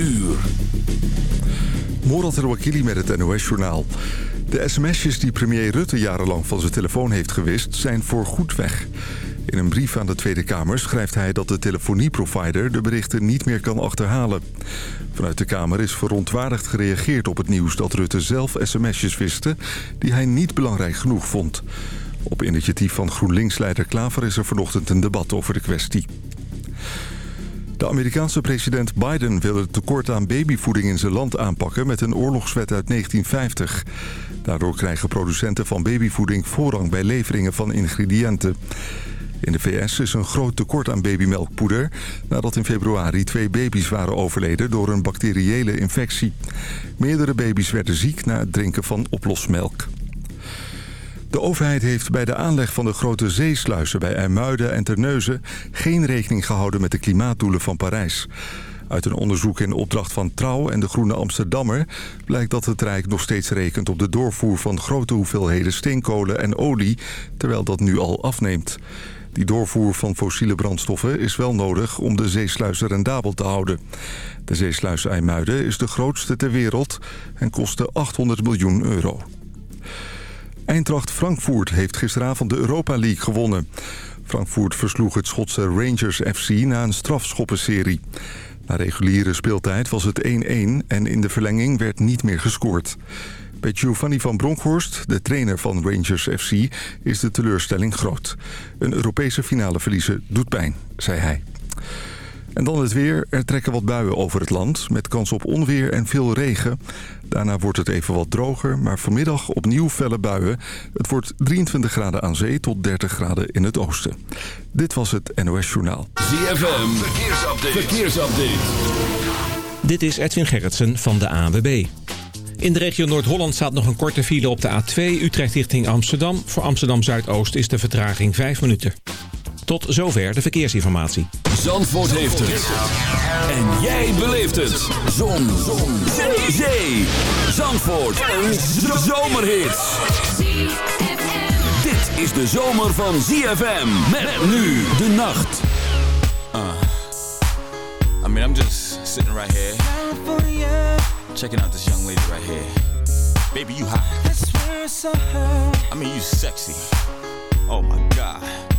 uur. Morat El-Wakili met het NOS-journaal. De sms'jes die premier Rutte jarenlang van zijn telefoon heeft gewist... zijn voor goed weg. In een brief aan de Tweede Kamer schrijft hij dat de telefonieprovider... de berichten niet meer kan achterhalen. Vanuit de Kamer is verontwaardigd gereageerd op het nieuws... dat Rutte zelf sms'jes wiste die hij niet belangrijk genoeg vond. Op initiatief van GroenLinks-leider Klaver is er vanochtend een debat over de kwestie. De Amerikaanse president Biden wil het tekort aan babyvoeding in zijn land aanpakken met een oorlogswet uit 1950. Daardoor krijgen producenten van babyvoeding voorrang bij leveringen van ingrediënten. In de VS is een groot tekort aan babymelkpoeder... nadat in februari twee baby's waren overleden door een bacteriële infectie. Meerdere baby's werden ziek na het drinken van oplosmelk. De overheid heeft bij de aanleg van de grote zeesluizen bij IJmuiden en Terneuzen... geen rekening gehouden met de klimaatdoelen van Parijs. Uit een onderzoek in opdracht van Trouw en de Groene Amsterdammer... blijkt dat het Rijk nog steeds rekent op de doorvoer van grote hoeveelheden steenkolen en olie... terwijl dat nu al afneemt. Die doorvoer van fossiele brandstoffen is wel nodig om de zeesluizen rendabel te houden. De zeesluis IJmuiden is de grootste ter wereld en kostte 800 miljoen euro. Eintracht Frankfurt heeft gisteravond de Europa League gewonnen. Frankfurt versloeg het Schotse Rangers FC na een strafschoppenserie. Na reguliere speeltijd was het 1-1 en in de verlenging werd niet meer gescoord. Bij Giovanni van Bronckhorst, de trainer van Rangers FC, is de teleurstelling groot. Een Europese finale verliezen doet pijn, zei hij. En dan het weer. Er trekken wat buien over het land, met kans op onweer en veel regen. Daarna wordt het even wat droger, maar vanmiddag opnieuw felle buien. Het wordt 23 graden aan zee tot 30 graden in het oosten. Dit was het NOS Journaal. ZFM, verkeersupdate. verkeersupdate. Dit is Edwin Gerritsen van de ANWB. In de regio Noord-Holland staat nog een korte file op de A2 Utrecht richting Amsterdam. Voor Amsterdam Zuidoost is de vertraging 5 minuten. Tot zover de verkeersinformatie. Zandvoort heeft het. En jij beleeft het. Zon. Zon. Zee. Zee. Zandvoort. Een zomerhit. Dit is de zomer van ZFM. Met nu de nacht. Uh, I mean, I'm just sitting right here. Checking out this young lady right here. Baby, you hot. I mean, you sexy. Oh my God.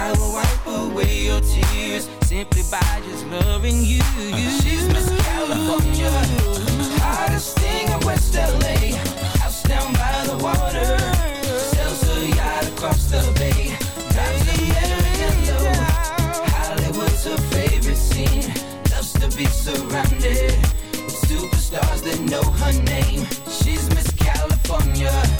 I will wipe away your tears simply by just loving you. She's Miss California, hottest thing in West LA. House down by the water, sells her yacht across the bay. Drives a Maranello. Hollywood's her favorite scene. Loves to be surrounded with superstars that know her name. She's Miss California.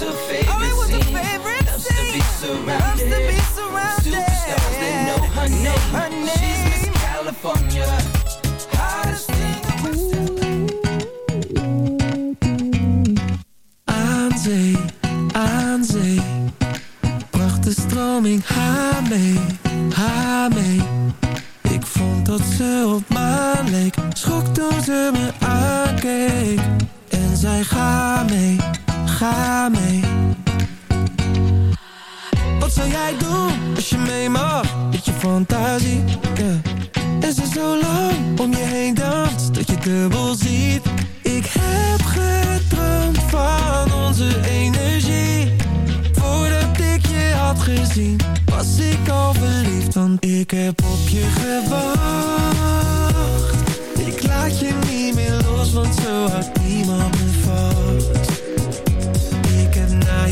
Hollywood's her favorite Hollywood's her scene. favorite Loves to be surrounded. Loves to be surrounded. Superstars that know her name. her name. She's Miss California, hottest thing in West Aan zee, aan zee Bracht de stroming haar mee, haar mee Ik vond dat ze op maan leek Schrok toen ze me aankeek En zei ga mee, Wat zou jij doen als je mee mag? Met je fantasie, yeah. En ze zo lang om je heen danst Dat je dubbel ziet. Ik heb gedroomd van onze energie. Voordat ik je had gezien Was ik al verliefd Want ik heb op je gewacht. Ik laat je niet meer los Want zo houdt niemand me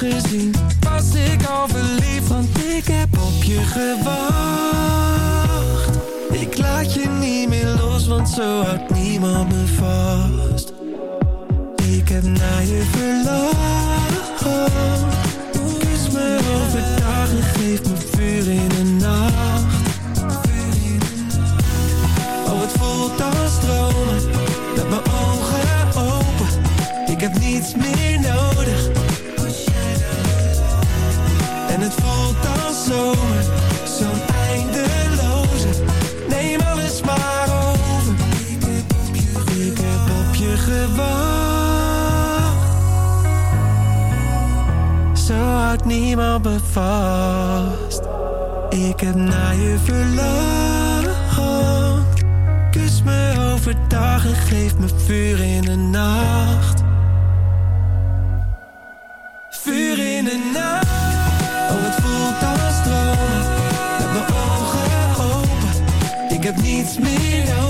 gezien. Was ik al verliefd Want ik heb op je gewacht. Ik laat je niet meer los Want zo houdt niemand me vast. Ik heb naar je verlangd Ik heb naar je verlangd Kus me overdag en geef me vuur in de nacht. Vuur in de nacht. Oh, het voelt als stromen Met mijn ogen open. Ik heb niets meer nodig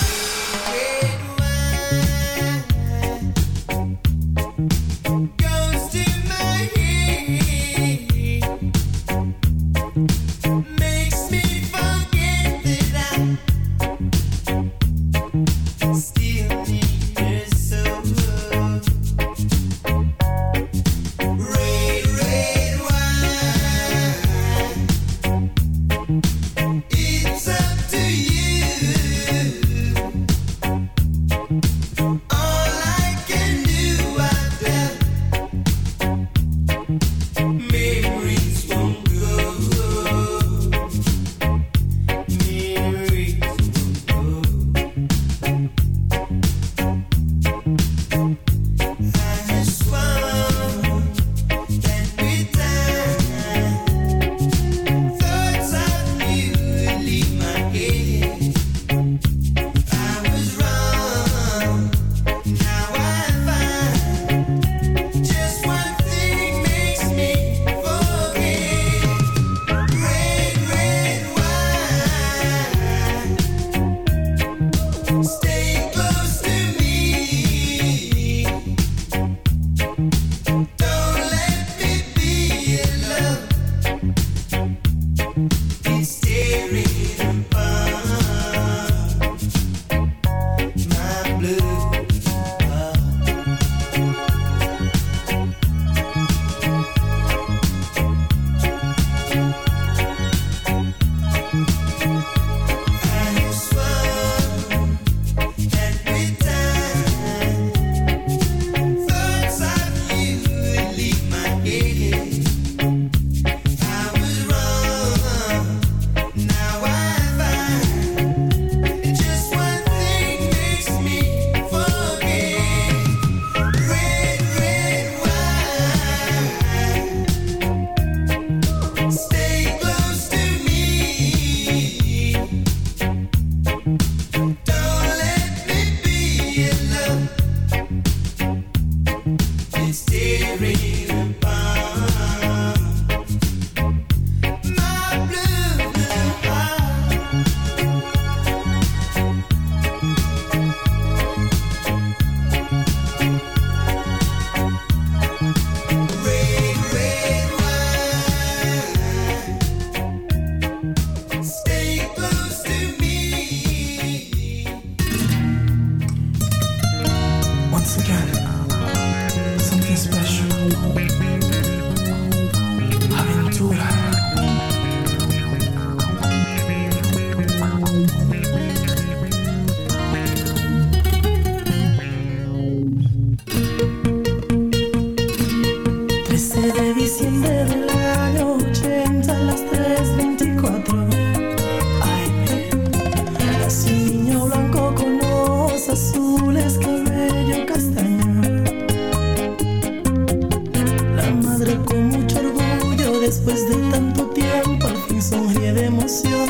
Después de tanto tiempo al fin sonríe de emoción.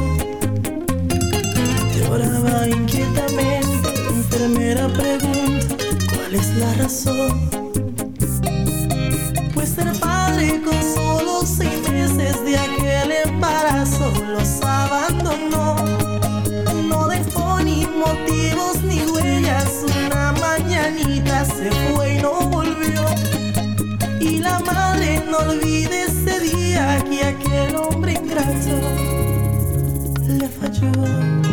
Lloraba inquietamente, la enfermera pregunta, ¿cuál es la razón? Pues ser padre con solo seis meses de aquel embarazo los abandonó. No dejó ni motivos ni huellas, una mañanita se fue y no grazie le faccio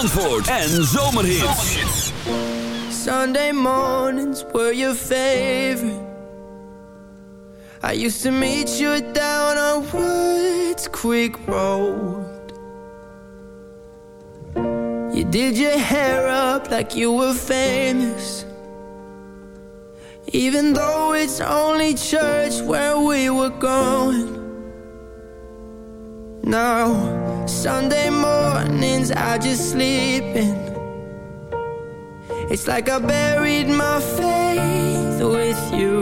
Zandvoort en Zomerhits. Sunday mornings were your favorite. I used to meet you down on Woods Creek Road. You did your hair up like you were famous. Even though it's only church where we were going now Sunday mornings I just sleep in It's like I buried my faith with you.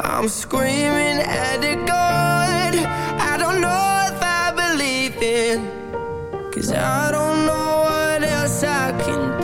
I'm screaming at the God I don't know if I believe in. Cause I don't know what else I can do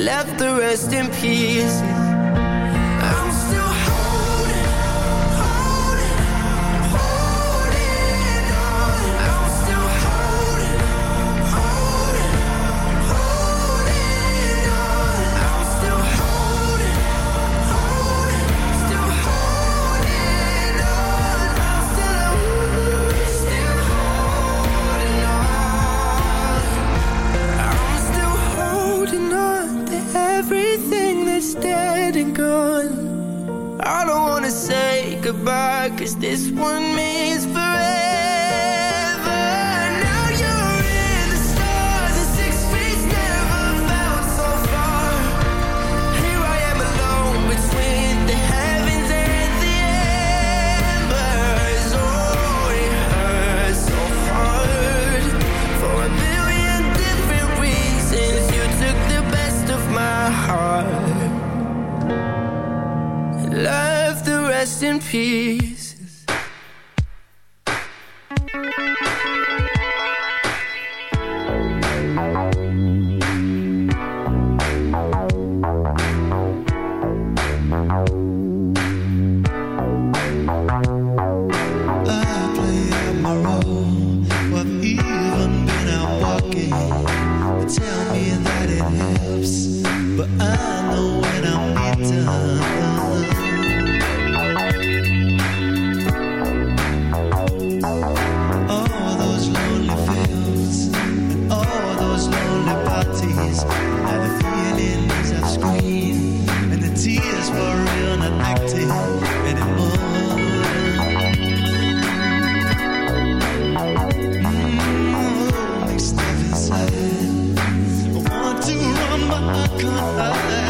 Left the rest in peace. Come on.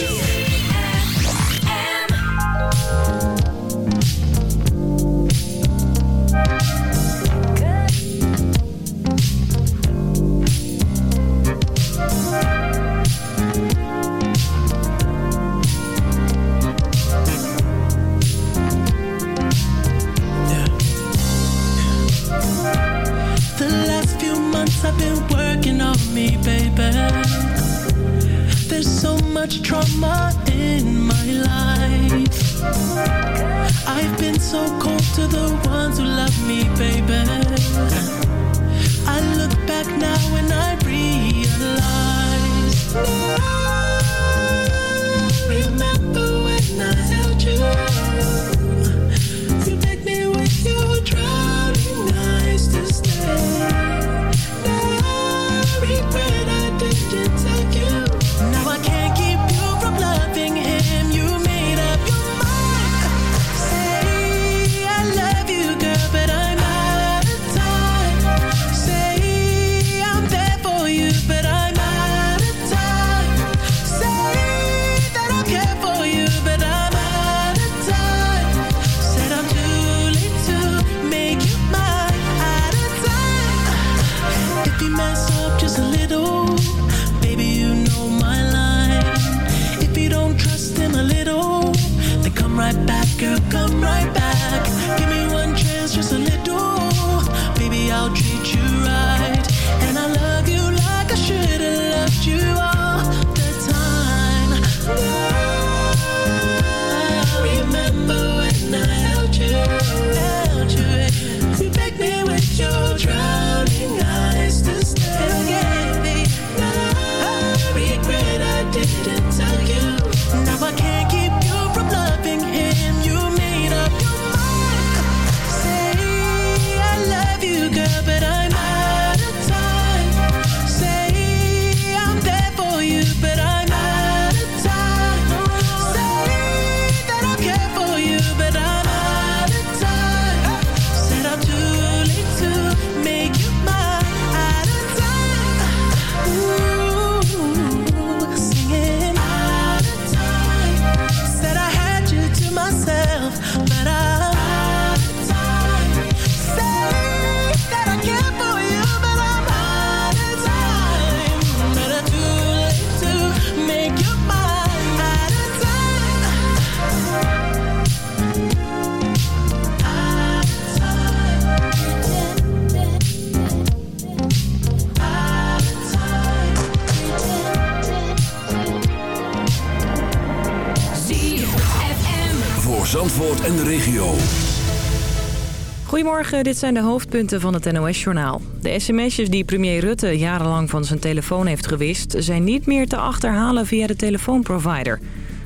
Dit zijn de hoofdpunten van het NOS-journaal. De sms'jes die premier Rutte jarenlang van zijn telefoon heeft gewist... zijn niet meer te achterhalen via de telefoonprovider.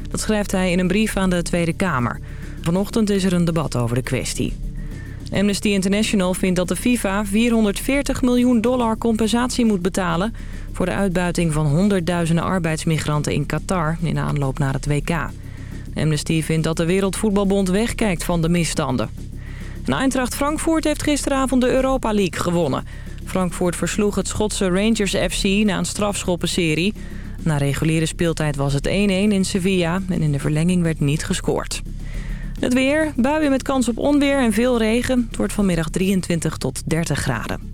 Dat schrijft hij in een brief aan de Tweede Kamer. Vanochtend is er een debat over de kwestie. Amnesty International vindt dat de FIFA 440 miljoen dollar compensatie moet betalen... voor de uitbuiting van honderdduizenden arbeidsmigranten in Qatar... in aanloop naar het WK. Amnesty vindt dat de Wereldvoetbalbond wegkijkt van de misstanden. En Eintracht Frankfurt heeft gisteravond de Europa League gewonnen. Frankfurt versloeg het Schotse Rangers FC na een strafschoppenserie. Na reguliere speeltijd was het 1-1 in Sevilla en in de verlenging werd niet gescoord. Het weer, buien met kans op onweer en veel regen. Het wordt vanmiddag 23 tot 30 graden.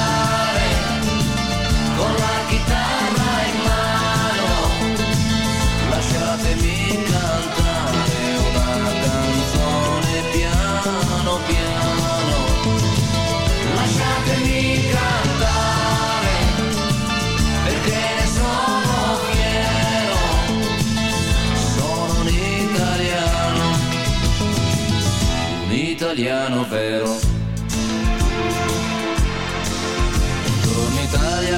con la chitarra in mano, lasciatemi cantare una canzone piano piano, lasciatemi cantare perché sono fiero, sono italiano, un italiano vero.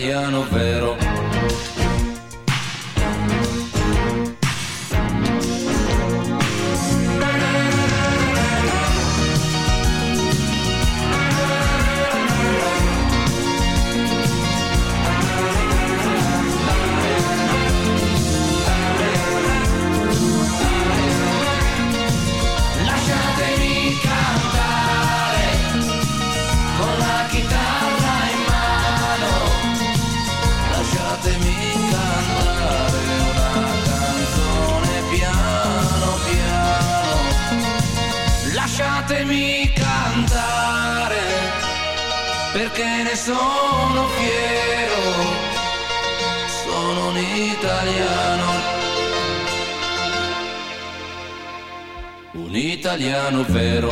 italiano vero. no verão.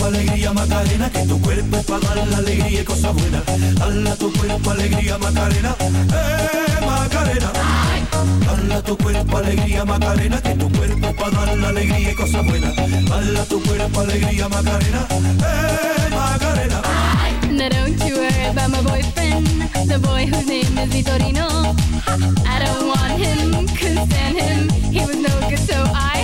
cuerpo alegría Macarena, que tu cuerpo es para dar la alegría y cosas buenas. Tu cuerpo alegría Macarena, eh Macarena. Tu cuerpo alegría Macarena, que tu cuerpo para dar la alegría y cosas buenas. Tu cuerpo alegría Macarena, eh Macarena. Now don't you worry about my boyfriend, the boy whose name is Vitorino. I don't want him, could stand him, he was no good so I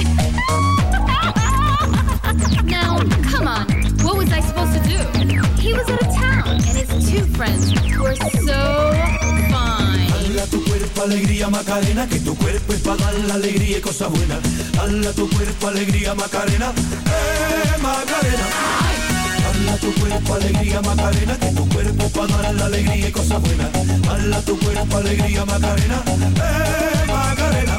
was out of town and his two friends were so fine. Dala tu cuerpo alegría Macarena, que tu cuerpo es para dar la alegría y cosa buena. Dala tu cuerpo alegría Macarena, eh Macarena. Dala tu cuerpo alegría Macarena, que tu cuerpo para dar la alegría y cosa buena. Dala tu cuerpo alegría Macarena, eh Macarena.